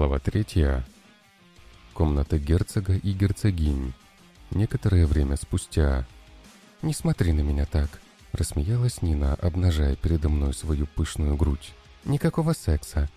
Глава третья. Комната герцога и герцогинь. Некоторое время спустя. «Не смотри на меня так», — рассмеялась Нина, обнажая передо мной свою пышную грудь. «Никакого секса».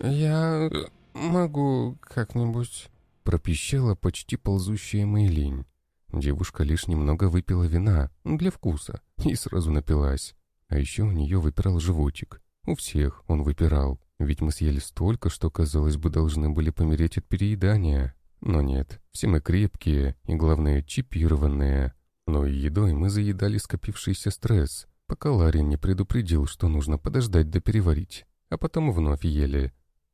«Я могу как-нибудь...» — пропищала почти ползущая Мэйлинь. Девушка лишь немного выпила вина, для вкуса, и сразу напилась. А еще у нее выпирал животик. У всех он выпирал, ведь мы съели столько, что, казалось бы, должны были помереть от переедания. Но нет, все мы крепкие и, главное, чипированные. Но и едой мы заедали скопившийся стресс, пока Ларин не предупредил, что нужно подождать да переварить, а потом вновь ели.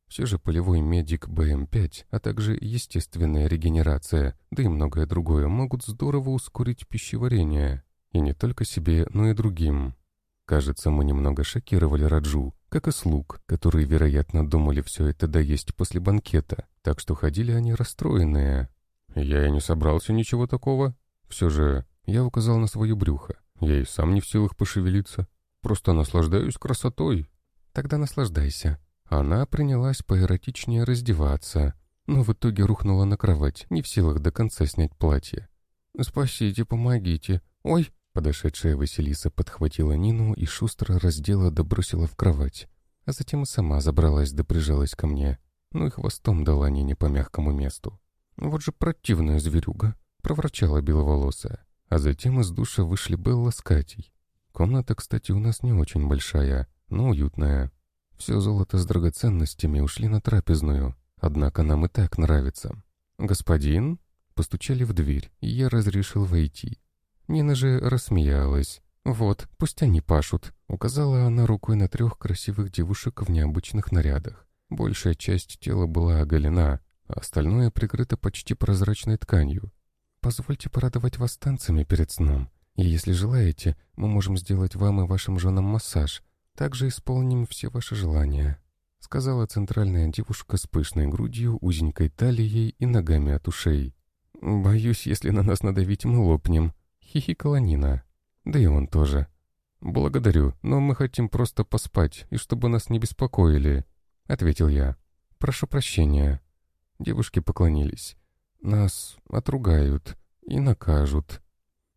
Все же полевой медик БМ-5, а также естественная регенерация, да и многое другое могут здорово ускорить пищеварение. И не только себе, но и другим. Кажется, мы немного шокировали Раджу, как и слуг, которые, вероятно, думали все это доесть после банкета, так что ходили они расстроенные. Я и не собрался ничего такого. Все же я указал на свое брюхо. Я и сам не в силах пошевелиться. Просто наслаждаюсь красотой. Тогда наслаждайся. Она принялась поэротичнее раздеваться, но в итоге рухнула на кровать, не в силах до конца снять платье. «Спасите, помогите! Ой!» Подошедшая Василиса подхватила Нину и шустро раздела да бросила в кровать, а затем сама забралась да прижалась ко мне, ну и хвостом дала Нине по мягкому месту. «Вот же противная зверюга!» — проворчала беловолосая. А затем из душа вышли Белла с Катей. Комната, кстати, у нас не очень большая, но уютная. Все золото с драгоценностями ушли на трапезную, однако нам и так нравится. «Господин?» Постучали в дверь, и я разрешил войти. Нина же рассмеялась. «Вот, пусть они пашут», — указала она рукой на трех красивых девушек в необычных нарядах. Большая часть тела была оголена, а остальное прикрыто почти прозрачной тканью. «Позвольте порадовать вас танцами перед сном, и если желаете, мы можем сделать вам и вашим женам массаж, также исполним все ваши желания», — сказала центральная девушка с пышной грудью, узенькой талией и ногами от ушей. «Боюсь, если на нас надавить, мы лопнем», — хихикала Нина. «Да и он тоже». «Благодарю, но мы хотим просто поспать, и чтобы нас не беспокоили», — ответил я. «Прошу прощения». Девушки поклонились. «Нас отругают и накажут».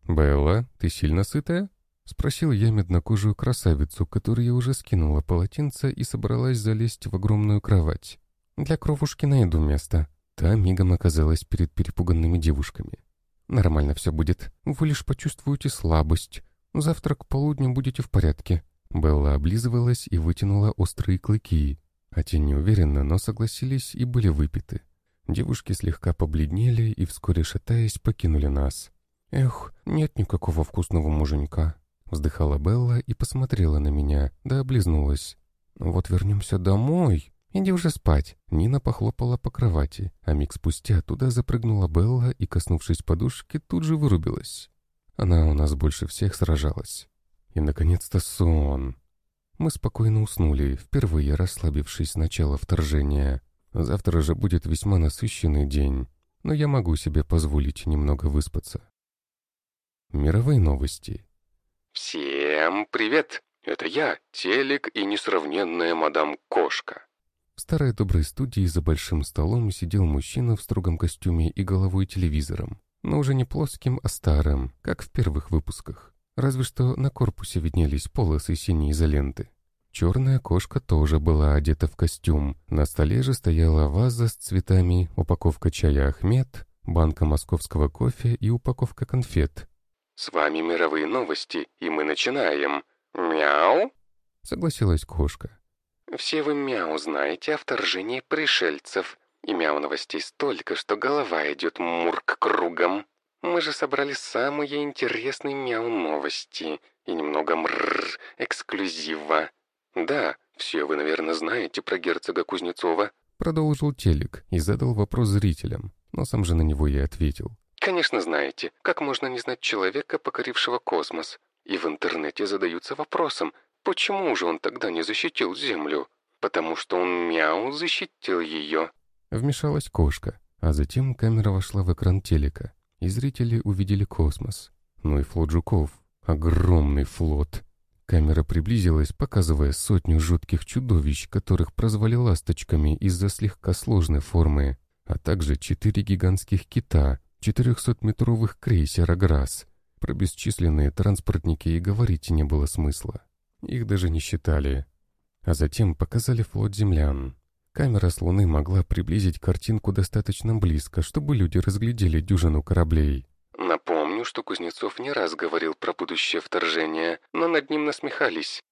«Белла, ты сильно сытая?» — спросил я меднокожую красавицу, которая уже скинула полотенце и собралась залезть в огромную кровать. «Для кровушки найду место». Та мигом оказалась перед перепуганными девушками. «Нормально все будет. Вы лишь почувствуете слабость. Завтра к полудню будете в порядке». Белла облизывалась и вытянула острые клыки, а те неуверенно, но согласились и были выпиты. Девушки слегка побледнели и, вскоре шатаясь, покинули нас. «Эх, нет никакого вкусного муженька», Вздыхала Белла и посмотрела на меня, да облизнулась. «Вот вернемся домой. Иди уже спать». Нина похлопала по кровати, а миг спустя туда запрыгнула Белла и, коснувшись подушки, тут же вырубилась. Она у нас больше всех сражалась. И, наконец-то, сон. Мы спокойно уснули, впервые расслабившись с начала вторжения. Завтра же будет весьма насыщенный день, но я могу себе позволить немного выспаться. Мировые новости. «Всем привет! Это я, Телек и несравненная мадам Кошка». В старой доброй студии за большим столом сидел мужчина в строгом костюме и головой телевизором, но уже не плоским, а старым, как в первых выпусках. Разве что на корпусе виднелись полосы синей изоленты. Черная кошка тоже была одета в костюм. На столе же стояла ваза с цветами, упаковка чая «Ахмед», банка московского кофе и упаковка конфет, «С вами мировые новости, и мы начинаем. Мяу!» — согласилась кошка. «Все вы мяу знаете о вторжении пришельцев. И мяу новостей столько, что голова идет мурк кругом. Мы же собрали самые интересные мяу новости и немного мрррр эксклюзива. Да, все вы, наверное, знаете про герцога Кузнецова». Продолжил телек и задал вопрос зрителям, но сам же на него и ответил. Конечно, знаете, как можно не знать человека, покорившего космос. И в интернете задаются вопросом, почему же он тогда не защитил Землю? Потому что он мяу защитил ее. Вмешалась кошка, а затем камера вошла в экран телека, и зрители увидели космос. Ну и флот жуков. Огромный флот. Камера приблизилась, показывая сотню жутких чудовищ, которых прозвали ласточками из-за слегка сложной формы, а также четыре гигантских кита, 400-метровых крейсера «Грасс». Про бесчисленные транспортники и говорить не было смысла. Их даже не считали. А затем показали флот землян. Камера с Луны могла приблизить картинку достаточно близко, чтобы люди разглядели дюжину кораблей. Напомню, что Кузнецов не раз говорил про будущее вторжение, но над ним насмехались.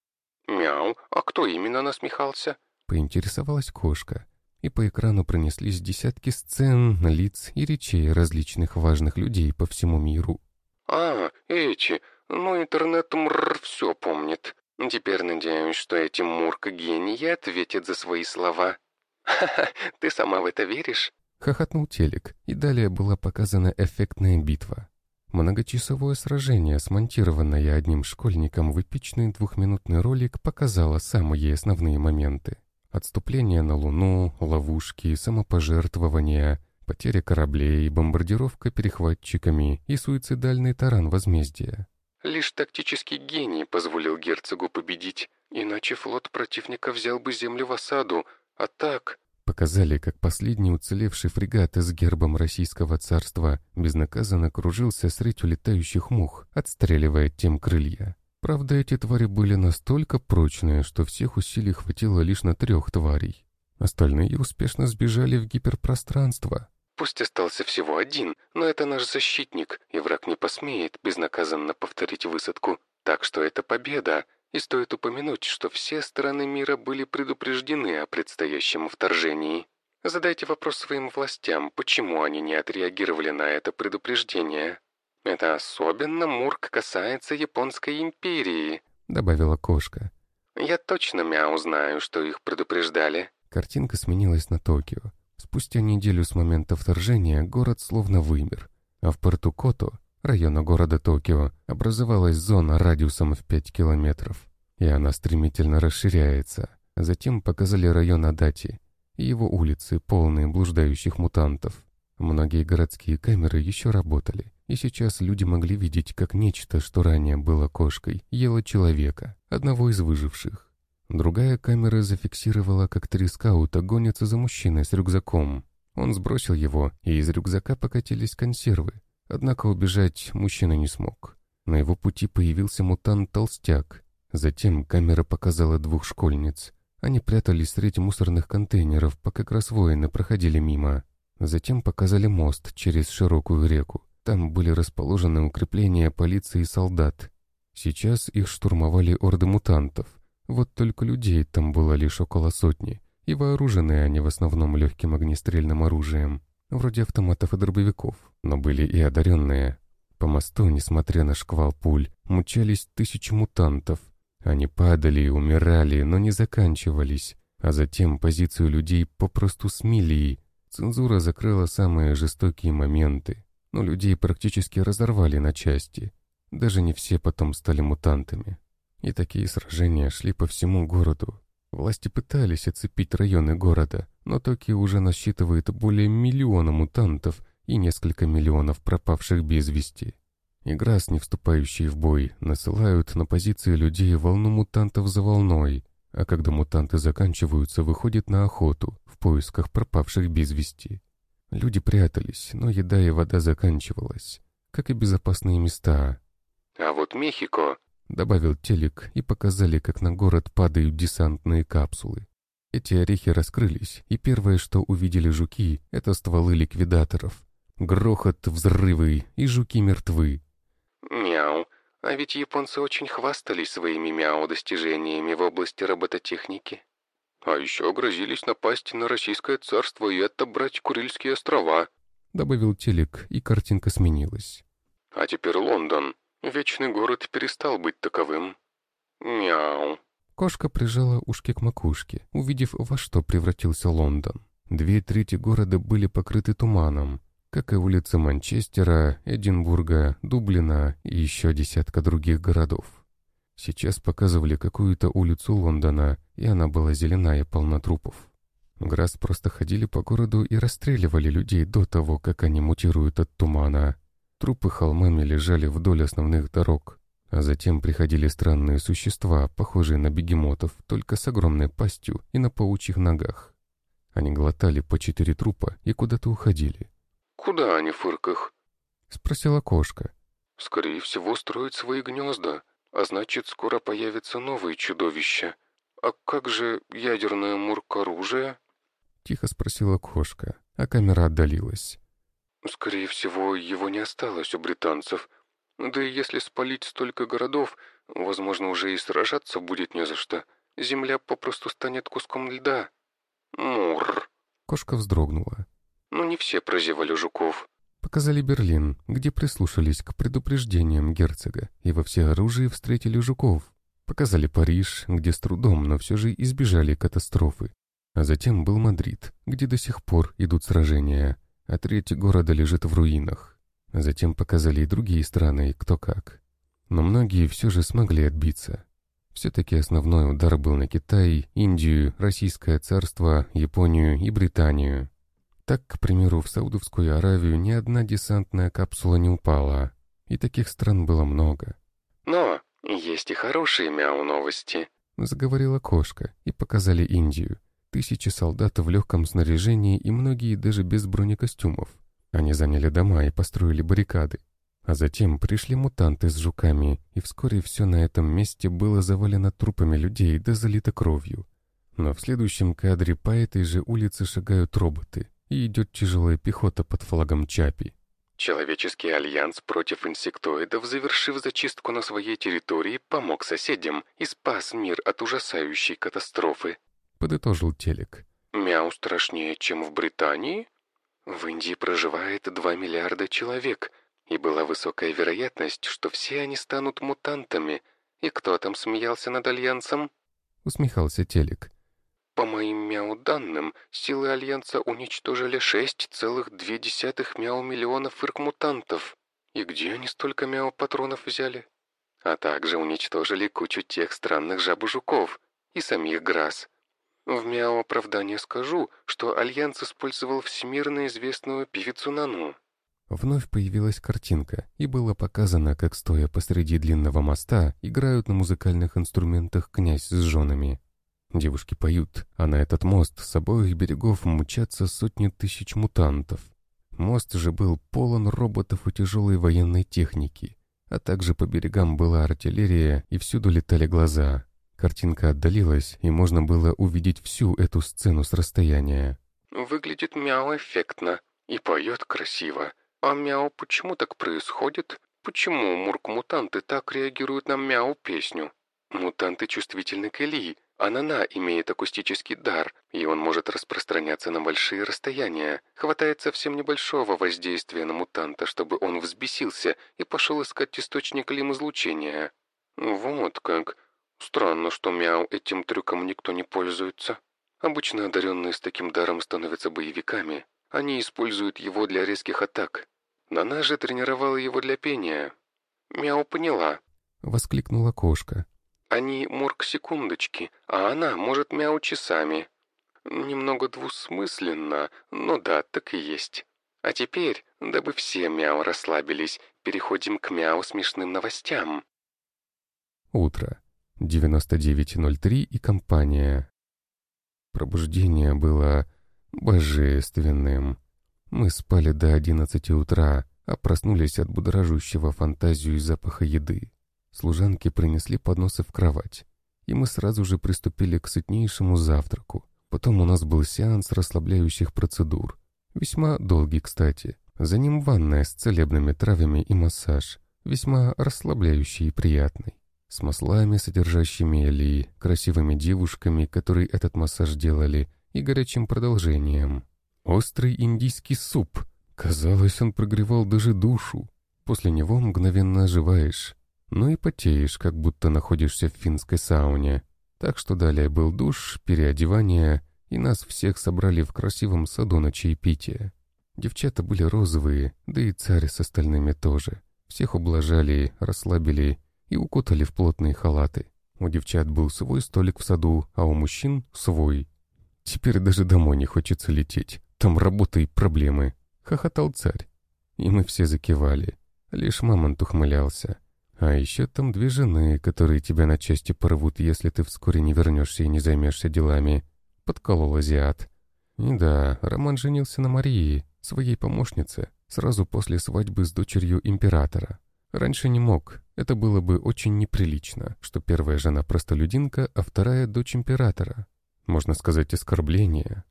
«Мяу, а кто именно насмехался?» Поинтересовалась кошка, и по экрану пронеслись десятки сцен, лиц и речей различных важных людей по всему миру. «А, эти, ну интернет мрр все помнит. Теперь надеюсь, что эти мурка-гении ответят за свои слова. Ха-ха, ты сама в это веришь?» Хохотнул телек, и далее была показана эффектная битва. Многочасовое сражение, смонтированное одним школьником в эпичный двухминутный ролик, показало самые основные моменты. Отступление на Луну, ловушки, самопожертвования, потеря кораблей, бомбардировка перехватчиками и суицидальный таран возмездия. Лишь тактический гений позволил герцогу победить, иначе флот противника взял бы землю в осаду, а так... Показали, как последний уцелевший фрегат с гербом Российского царства безнаказанно кружился средь улетающих мух, отстреливая тем крылья. Правда, эти твари были настолько прочные, что всех усилий хватило лишь на трех тварей. Остальные успешно сбежали в гиперпространство. Пусть остался всего один, но это наш защитник, и враг не посмеет безнаказанно повторить высадку. Так что это победа, и стоит упомянуть, что все стороны мира были предупреждены о предстоящем вторжении. Задайте вопрос своим властям, почему они не отреагировали на это предупреждение. Это особенно Мурк касается Японской империи, добавила кошка. Я точно мяу знаю, что их предупреждали. Картинка сменилась на Токио. Спустя неделю с момента вторжения город словно вымер, а в порту Кото района города Токио, образовалась зона радиусом в 5 километров, и она стремительно расширяется. Затем показали район Адати и его улицы, полные блуждающих мутантов. Многие городские камеры еще работали, и сейчас люди могли видеть, как нечто, что ранее было кошкой, ело человека, одного из выживших. Другая камера зафиксировала, как три скаута гонятся за мужчиной с рюкзаком. Он сбросил его, и из рюкзака покатились консервы, Однако убежать мужчина не смог. На его пути появился мутант-толстяк. Затем камера показала двух школьниц. Они прятались среди мусорных контейнеров, пока как раз воины проходили мимо. Затем показали мост через широкую реку. Там были расположены укрепления полиции и солдат. Сейчас их штурмовали орды мутантов. Вот только людей там было лишь около сотни, и вооружены они в основном легким огнестрельным оружием вроде автоматов и дробовиков, но были и одаренные. По мосту, несмотря на шквал пуль, мучались тысячи мутантов. Они падали и умирали, но не заканчивались, а затем позицию людей попросту смели. Цензура закрыла самые жестокие моменты, но людей практически разорвали на части. Даже не все потом стали мутантами. И такие сражения шли по всему городу, Власти пытались оцепить районы города, но Токио уже насчитывает более миллиона мутантов и несколько миллионов пропавших без вести. Играс, не вступающие в бой, насылают на позиции людей волну мутантов за волной, а когда мутанты заканчиваются, выходят на охоту в поисках пропавших без вести. Люди прятались, но еда и вода заканчивалась, как и безопасные места. А вот Мехико Добавил телек и показали, как на город падают десантные капсулы. Эти орехи раскрылись, и первое, что увидели жуки, это стволы ликвидаторов. Грохот, взрывы, и жуки мертвы. Мяу. А ведь японцы очень хвастались своими мяу-достижениями в области робототехники. А еще грозились напасть на Российское царство и отобрать Курильские острова. Добавил телек, и картинка сменилась. А теперь Лондон. Вечный город перестал быть таковым. Мяу. Кошка прижала ушки к макушке, увидев, во что превратился Лондон. Две трети города были покрыты туманом, как и улицы Манчестера, Эдинбурга, Дублина и еще десятка других городов. Сейчас показывали какую-то улицу Лондона, и она была зеленая, полна трупов. Грас просто ходили по городу и расстреливали людей до того, как они мутируют от тумана, Трупы холмами лежали вдоль основных дорог. А затем приходили странные существа, похожие на бегемотов, только с огромной пастью и на паучьих ногах. Они глотали по четыре трупа и куда-то уходили. «Куда они, фырках?» — спросила кошка. «Скорее всего, строят свои гнезда, а значит, скоро появятся новые чудовища. А как же ядерное мурк-оружие?» Тихо спросила кошка, а камера отдалилась. «Скорее всего, его не осталось у британцев. Да и если спалить столько городов, возможно, уже и сражаться будет не за что. Земля попросту станет куском льда. Мур. Кошка вздрогнула. Но не все прозевали жуков. Показали Берлин, где прислушались к предупреждениям герцога и во всеоружии встретили жуков. Показали Париж, где с трудом, но все же избежали катастрофы. А затем был Мадрид, где до сих пор идут сражения, а треть города лежит в руинах. Затем показали и другие страны, кто как. Но многие все же смогли отбиться. Все-таки основной удар был на Китай, Индию, Российское царство, Японию и Британию. Так, к примеру, в Саудовскую Аравию ни одна десантная капсула не упала. И таких стран было много. «Но есть и хорошие мяу-новости», — заговорила кошка, и показали Индию. Тысячи солдат в легком снаряжении и многие даже без бронекостюмов. Они заняли дома и построили баррикады. А затем пришли мутанты с жуками, и вскоре все на этом месте было завалено трупами людей да залито кровью. Но в следующем кадре по этой же улице шагают роботы, и идет тяжелая пехота под флагом Чапи. Человеческий альянс против инсектоидов, завершив зачистку на своей территории, помог соседям и спас мир от ужасающей катастрофы. Подытожил телек. Мяу страшнее, чем в Британии? В Индии проживает 2 миллиарда человек, и была высокая вероятность, что все они станут мутантами. И кто там смеялся над Альянсом? Усмехался Телек. По моим мяу-данным, силы Альянса уничтожили 6,2 мяу-миллионов ирк-мутантов. И где они столько мяу-патронов взяли? А также уничтожили кучу тех странных жабу-жуков и самих Грасс. В мяу оправдание скажу, что Альянс использовал всемирно известную певицу Нану. Вновь появилась картинка, и было показано, как, стоя посреди длинного моста, играют на музыкальных инструментах князь с женами. Девушки поют, а на этот мост с обоих берегов мчатся сотни тысяч мутантов. Мост же был полон роботов и тяжелой военной техники, а также по берегам была артиллерия, и всюду летали глаза. Картинка отдалилась, и можно было увидеть всю эту сцену с расстояния. «Выглядит Мяу эффектно и поет красиво. А Мяу почему так происходит? Почему мурк-мутанты так реагируют на Мяу-песню? Мутанты чувствительны к Илии, а Нана имеет акустический дар, и он может распространяться на большие расстояния. Хватает совсем небольшого воздействия на мутанта, чтобы он взбесился и пошел искать источник лим-излучения. Вот как. Странно, что мяу этим трюком никто не пользуется. Обычно одаренные с таким даром становятся боевиками. Они используют его для резких атак. Нана же тренировала его для пения. Мяу поняла. Воскликнула кошка. Они мурк-секундочки, а она может мяу часами. Немного двусмысленно, но да, так и есть. А теперь, дабы все мяу расслабились, переходим к мяу смешным новостям. Утро. 9903 и компания. Пробуждение было божественным. Мы спали до 11 утра, а проснулись от будоражущего фантазию и запаха еды. Служанки принесли подносы в кровать, и мы сразу же приступили к сытнейшему завтраку. Потом у нас был сеанс расслабляющих процедур. Весьма долгий, кстати. За ним ванная с целебными травами и массаж. Весьма расслабляющий и приятный с маслами, содержащими элии, красивыми девушками, которые этот массаж делали, и горячим продолжением. Острый индийский суп. Казалось, он прогревал даже душу. После него мгновенно оживаешь. Ну и потеешь, как будто находишься в финской сауне. Так что далее был душ, переодевание, и нас всех собрали в красивом саду на чаепитие. Девчата были розовые, да и царь с остальными тоже. Всех ублажали, расслабили и укутали в плотные халаты. У девчат был свой столик в саду, а у мужчин — свой. Теперь даже домой не хочется лететь. Там работа и проблемы. Хохотал царь. И мы все закивали. Лишь мамонт ухмылялся. А еще там две жены, которые тебя на части порвут, если ты вскоре не вернешься и не займешься делами. Подколол азиат. И да, Роман женился на Марии, своей помощнице, сразу после свадьбы с дочерью императора. Раньше не мог, это было бы очень неприлично, что первая жена простолюдинка, а вторая дочь императора. Можно сказать, оскорбление.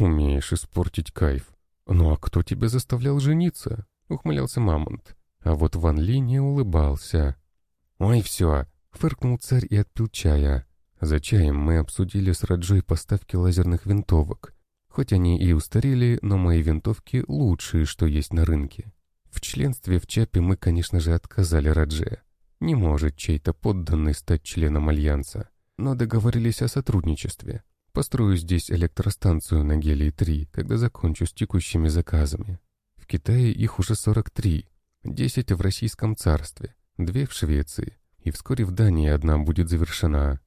Умеешь испортить кайф. Ну а кто тебя заставлял жениться? Ухмылялся Мамонт. А вот Ван Ли не улыбался. «Ой, все!» — фыркнул царь и отпил чая. За чаем мы обсудили с Раджой поставки лазерных винтовок. Хоть они и устарели, но мои винтовки лучшие, что есть на рынке. В членстве в ЧАПе мы, конечно же, отказали Радже. Не может чей-то подданный стать членом Альянса. Но договорились о сотрудничестве. Построю здесь электростанцию на Гелии-3, когда закончу с текущими заказами. В Китае их уже 43, Десять в Российском царстве, две в Швеции, и вскоре в Дании одна будет завершена.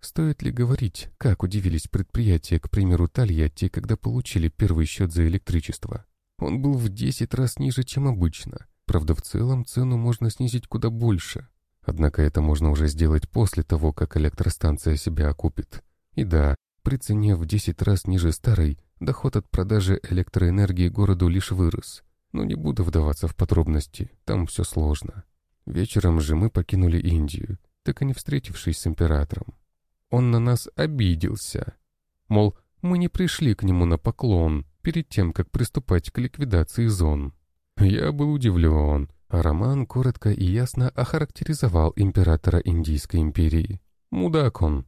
Стоит ли говорить, как удивились предприятия, к примеру, Тольятти, когда получили первый счет за электричество? Он был в 10 раз ниже, чем обычно. Правда, в целом цену можно снизить куда больше. Однако это можно уже сделать после того, как электростанция себя окупит. И да, при цене в 10 раз ниже старой, доход от продажи электроэнергии городу лишь вырос. Но не буду вдаваться в подробности, там все сложно. Вечером же мы покинули Индию, так и не встретившись с императором. Он на нас обиделся. Мол, мы не пришли к нему на поклон перед тем, как приступать к ликвидации зон. Я был удивлен, Роман коротко и ясно охарактеризовал императора Индийской империи. Мудак он.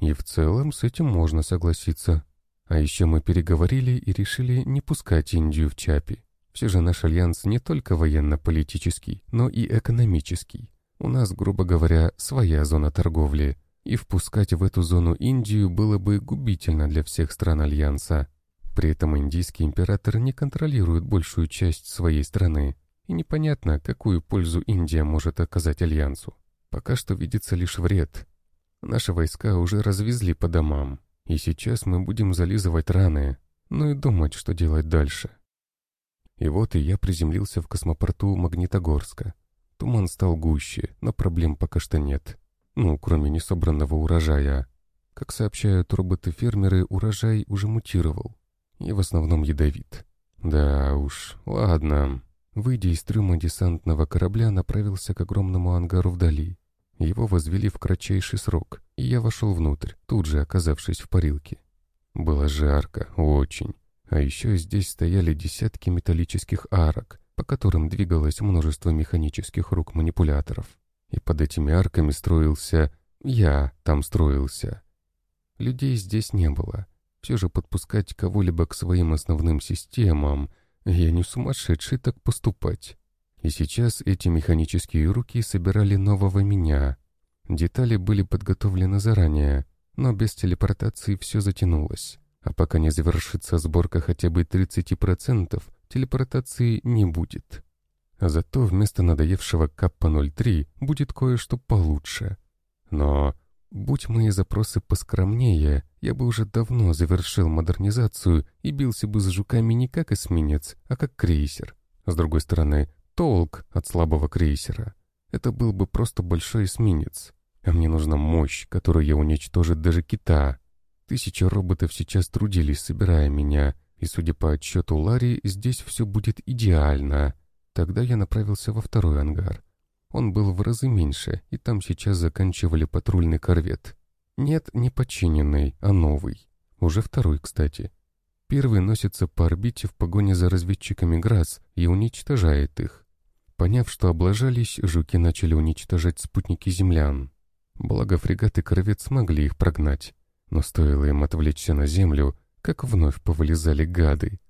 И в целом с этим можно согласиться. А еще мы переговорили и решили не пускать Индию в Чапи. Все же наш альянс не только военно-политический, но и экономический. У нас, грубо говоря, своя зона торговли, и впускать в эту зону Индию было бы губительно для всех стран альянса. При этом индийский император не контролирует большую часть своей страны, и непонятно, какую пользу Индия может оказать альянсу. Пока что видится лишь вред. Наши войска уже развезли по домам, и сейчас мы будем зализывать раны, ну и думать, что делать дальше. И вот и я приземлился в космопорту Магнитогорска. Туман стал гуще, но проблем пока что нет. Ну, кроме несобранного урожая. Как сообщают роботы-фермеры, урожай уже мутировал. И в основном ядовит. Да уж, ладно. Выйдя из трюма десантного корабля, направился к огромному ангару вдали. Его возвели в кратчайший срок, и я вошел внутрь, тут же оказавшись в парилке. Было жарко, очень. А еще здесь стояли десятки металлических арок, по которым двигалось множество механических рук манипуляторов. И под этими арками строился... Я там строился. Людей здесь не было. Все же подпускать кого-либо к своим основным системам... Я не сумасшедший так поступать. И сейчас эти механические руки собирали нового меня. Детали были подготовлены заранее, но без телепортации все затянулось. А пока не завершится сборка хотя бы 30%, телепортации не будет. Зато вместо надоевшего Каппа-03 будет кое-что получше. Но, будь мои запросы поскромнее, я бы уже давно завершил модернизацию и бился бы с жуками не как эсминец, а как крейсер. С другой стороны, толк от слабого крейсера. Это был бы просто большой эсминец. А мне нужна мощь, которую уничтожит даже Кита. Тысячи роботов сейчас трудились, собирая меня, и, судя по отчету Ларри, здесь все будет идеально. Тогда я направился во второй ангар. Он был в разы меньше, и там сейчас заканчивали патрульный корвет. Нет, не починенный, а новый. Уже второй, кстати. Первый носится по орбите в погоне за разведчиками ГРАС и уничтожает их. Поняв, что облажались, жуки начали уничтожать спутники землян. Благо фрегат и корвет смогли их прогнать. Но стоило им отвлечься на землю, как вновь повылезали гады.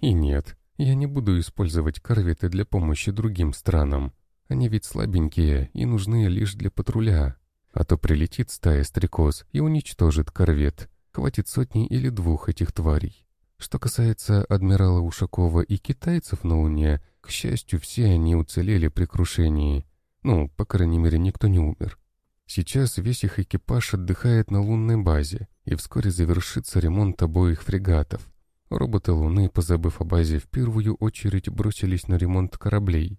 И нет, я не буду использовать корветы для помощи другим странам. Они ведь слабенькие и нужны лишь для патруля. А то прилетит стая стрекоз и уничтожит корвет. Хватит сотни или двух этих тварей. Что касается адмирала Ушакова и китайцев на Луне, к счастью, все они уцелели при крушении. Ну, по крайней мере, никто не умер. Сейчас весь их экипаж отдыхает на лунной базе, и вскоре завершится ремонт обоих фрегатов. Роботы Луны, позабыв о базе, в первую очередь бросились на ремонт кораблей.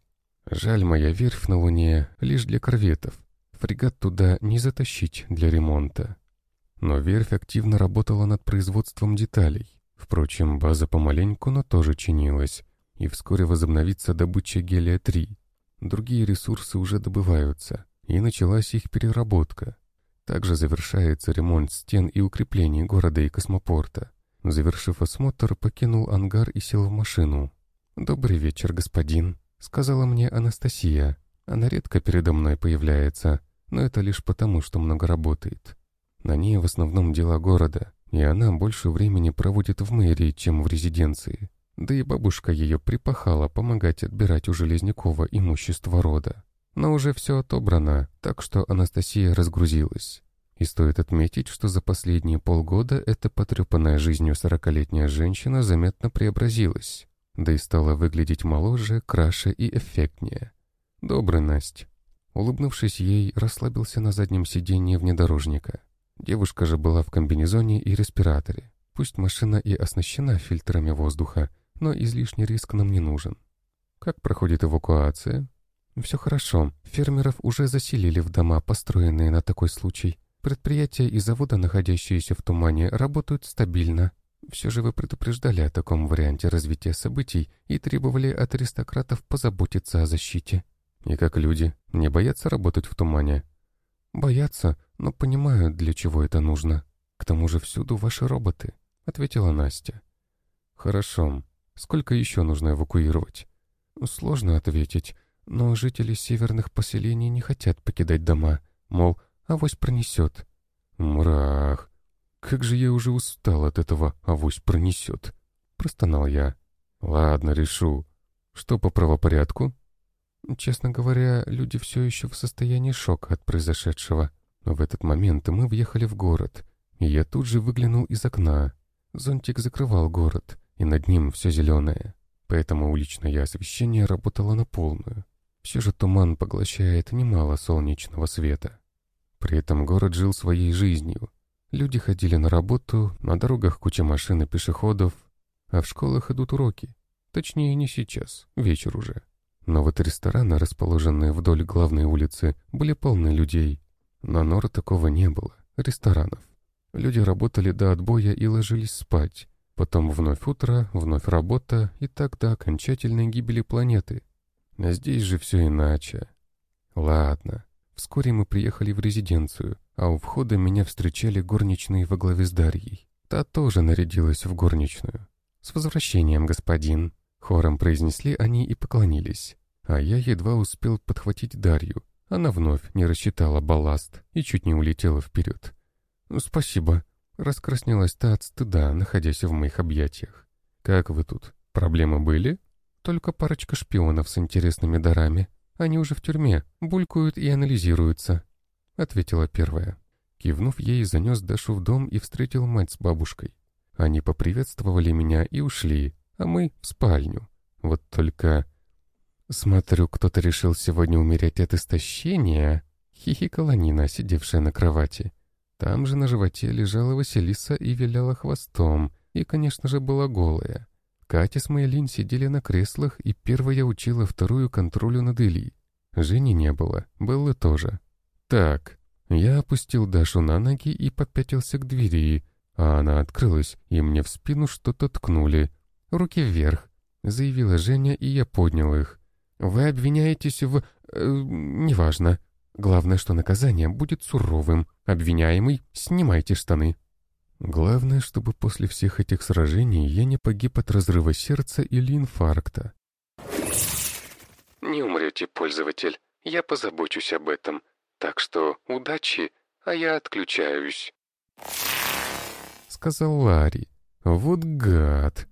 Жаль, моя верфь на Луне лишь для корветов. Фрегат туда не затащить для ремонта. Но верфь активно работала над производством деталей. Впрочем, база помаленьку, но тоже чинилась. И вскоре возобновится добыча гелия-3. Другие ресурсы уже добываются, и началась их переработка. Также завершается ремонт стен и укреплений города и космопорта. Завершив осмотр, покинул ангар и сел в машину. «Добрый вечер, господин», — сказала мне Анастасия. Она редко передо мной появляется, но это лишь потому, что много работает. На ней в основном дела города, и она больше времени проводит в мэрии, чем в резиденции. Да и бабушка ее припахала помогать отбирать у Железнякова имущество рода. Но уже все отобрано, так что Анастасия разгрузилась. И стоит отметить, что за последние полгода эта потрепанная жизнью сорокалетняя женщина заметно преобразилась, да и стала выглядеть моложе, краше и эффектнее. «Добрый, Насть». Улыбнувшись ей, расслабился на заднем сиденье внедорожника. Девушка же была в комбинезоне и респираторе. Пусть машина и оснащена фильтрами воздуха, но излишний риск нам не нужен. Как проходит эвакуация? Все хорошо. Фермеров уже заселили в дома, построенные на такой случай. Предприятия и заводы, находящиеся в тумане, работают стабильно. Все же вы предупреждали о таком варианте развития событий и требовали от аристократов позаботиться о защите. И как люди, не боятся работать в тумане? Боятся, но понимают, для чего это нужно. К тому же всюду ваши роботы, ответила Настя. Хорошо. Сколько еще нужно эвакуировать? Сложно ответить, но жители северных поселений не хотят покидать дома. Мол, авось пронесет. Мрах. Как же я уже устал от этого авось пронесет. Простонал я. Ладно, решу. Что по правопорядку? Честно говоря, люди все еще в состоянии шока от произошедшего. В этот момент мы въехали в город, и я тут же выглянул из окна. Зонтик закрывал город, и над ним все зеленое. Поэтому уличное освещение работало на полную. Все же туман поглощает немало солнечного света. При этом город жил своей жизнью. Люди ходили на работу, на дорогах куча машин и пешеходов, а в школах идут уроки. Точнее, не сейчас, вечер уже. Но вот рестораны, расположенные вдоль главной улицы, были полны людей. На Нор такого не было, ресторанов. Люди работали до отбоя и ложились спать. Потом вновь утро, вновь работа и так до окончательной гибели планеты. А здесь же все иначе. Ладно. Вскоре мы приехали в резиденцию, а у входа меня встречали горничные во главе с Дарьей. Та тоже нарядилась в горничную. «С возвращением, господин!» Хором произнесли они и поклонились. А я едва успел подхватить Дарью. Она вновь не рассчитала балласт и чуть не улетела вперед. «Спасибо», — раскраснелась та от стыда, находясь в моих объятиях. «Как вы тут? Проблемы были?» «Только парочка шпионов с интересными дарами. Они уже в тюрьме, булькают и анализируются», — ответила первая. Кивнув ей, занес Дашу в дом и встретил мать с бабушкой. Они поприветствовали меня и ушли, а мы в спальню. Вот только... Смотрю, кто-то решил сегодня умереть от истощения. Хихикала Нина, сидевшая на кровати. Там же на животе лежала Василиса и виляла хвостом, и, конечно же, была голая. Катя с Мэйлин сидели на креслах, и первая учила вторую контролю над Ильей. Жени не было, было тоже. Так, я опустил Дашу на ноги и попятился к двери, а она открылась, и мне в спину что-то ткнули. «Руки вверх», — заявила Женя, и я поднял их. «Вы обвиняетесь в... Э, неважно. Главное, что наказание будет суровым. Обвиняемый, снимайте штаны». Главное, чтобы после всех этих сражений я не погиб от разрыва сердца или инфаркта. Не умрете, пользователь. Я позабочусь об этом. Так что удачи, а я отключаюсь. Сказал Ларри. Вот гад.